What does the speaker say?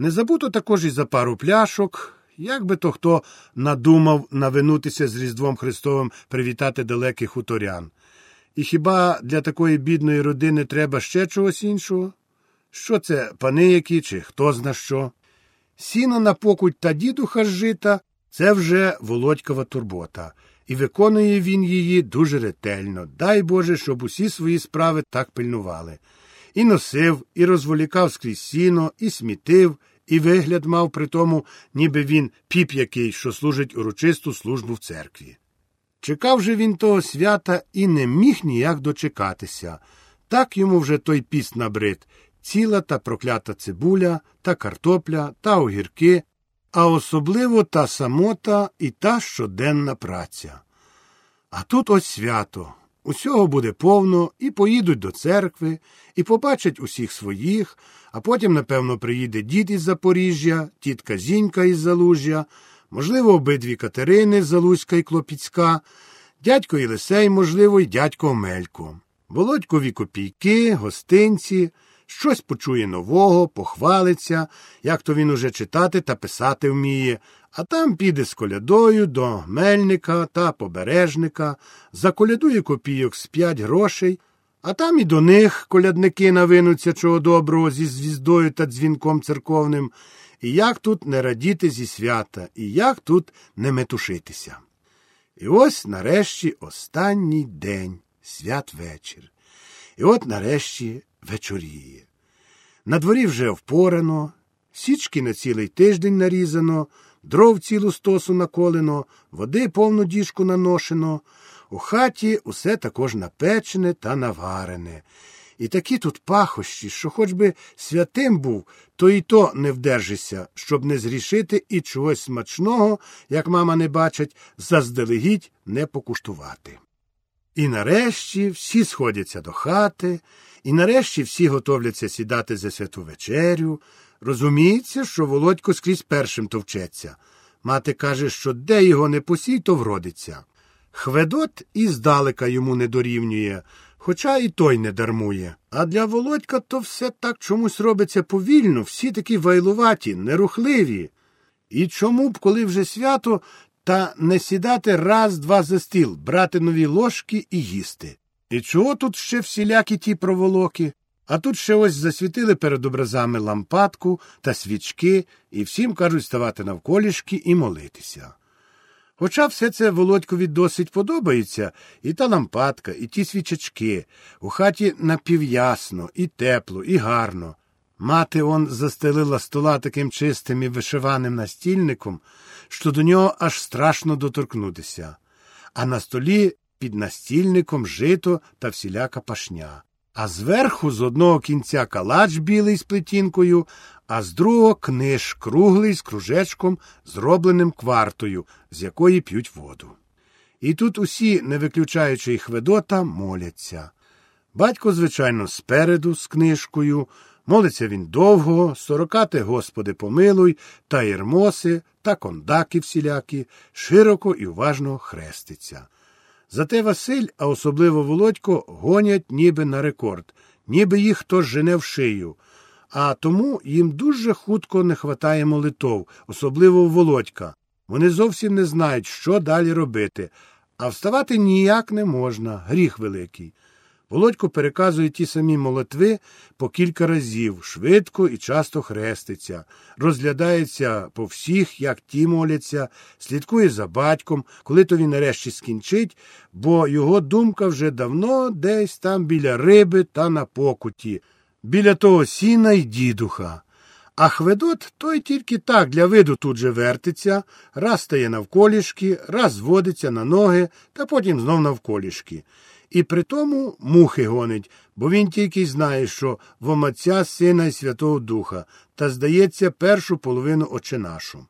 Не забуто також і за пару пляшок, як би то хто надумав навинутися з Різдвом Христовим привітати далеких хуторян. І хіба для такої бідної родини треба ще чогось іншого? Що це, пани які, чи хто зна що? Сіно на покуть та дідуха жита це вже володькова турбота, і виконує він її дуже ретельно. Дай Боже, щоб усі свої справи так пильнували. І носив, і розволікав скрізь сіно, і смітив, і вигляд мав при тому, ніби він піп який, що служить урочисту службу в церкві. Чекав же він того свята і не міг ніяк дочекатися. Так йому вже той піст набрид ціла та проклята цибуля, та картопля, та огірки, а особливо та самота і та щоденна праця. А тут ось свято. Усього буде повно, і поїдуть до церкви, і побачать усіх своїх, а потім, напевно, приїде дід із Запоріжжя, тітка Зінька із Залужжя, можливо, обидві Катерини Залузька і Клопіцька, дядько Єлисей, можливо, і дядько Омелько. Володькові копійки, гостинці, щось почує нового, похвалиться, як то він уже читати та писати вміє, а там піде з колядою до мельника та побережника, заколядує копійок з п'ять грошей, а там і до них колядники навинуться чого доброго зі звіздою та дзвінком церковним, і як тут не радіти зі свята, і як тут не метушитися. І ось нарешті останній день, святвечір. І от нарешті вечоріє. На дворі вже впорано, січки на цілий тиждень нарізано, дров цілу стосу наколено, води повну діжку наношено, у хаті усе також напечене та наварене. І такі тут пахощі, що хоч би святим був, то і то не вдержишся, щоб не зрішити і чогось смачного, як мама не бачить, заздалегідь не покуштувати. І нарешті всі сходяться до хати, і нарешті всі готовляться сідати за святу вечерю. Розуміється, що Володько скрізь першим товчеться. Мати каже, що де його не посій, то вродиться. Хведот і здалека йому не дорівнює, хоча і той не дармує. А для Володька то все так чомусь робиться повільно, всі такі вайлуваті, нерухливі. І чому б, коли вже свято, та не сідати раз два за стіл, брати нові ложки і їсти. І чого тут ще всілякі ті проволоки? А тут ще ось засвітили перед образами лампадку та свічки, і всім кажуть ставати навколішки і молитися. Хоча все це Володькові досить подобається, і та лампадка, і ті свічечки, у хаті напівясно, і тепло, і гарно. Мати он застелила стола таким чистим і вишиваним настільником, що до нього аж страшно доторкнутися, а на столі під настільником жито та всіляка пашня. А зверху з одного кінця калач білий з плетінкою, а з другого книж круглий з кружечком, зробленим квартою, з якої п'ють воду. І тут усі, не виключаючи їх Ведота, моляться. Батько, звичайно, спереду з книжкою, молиться він довго, сорокати, Господи, помилуй, та єрмоси, та кондаки всілякі, широко і уважно хреститься. Зате Василь, а особливо Володько, гонять ніби на рекорд, ніби їх хтось жене в шию. А тому їм дуже хутко не хватає молитов, особливо Володька. Вони зовсім не знають, що далі робити, а вставати ніяк не можна, гріх великий. Володько переказує ті самі молитви по кілька разів, швидко і часто хреститься, розглядається по всіх, як ті моляться, слідкує за батьком, коли то він нарешті скінчить, бо його думка вже давно десь там біля риби та на покуті, біля того сіна й дідуха. А Хведот той тільки так для виду тут же вертиться, раз стає навколішки, раз зводиться на ноги, та потім знов навколішки і при тому мухи гонить, бо він тільки знає, що в Омаця Сина і Святого Духа, та, здається, першу половину оченашу.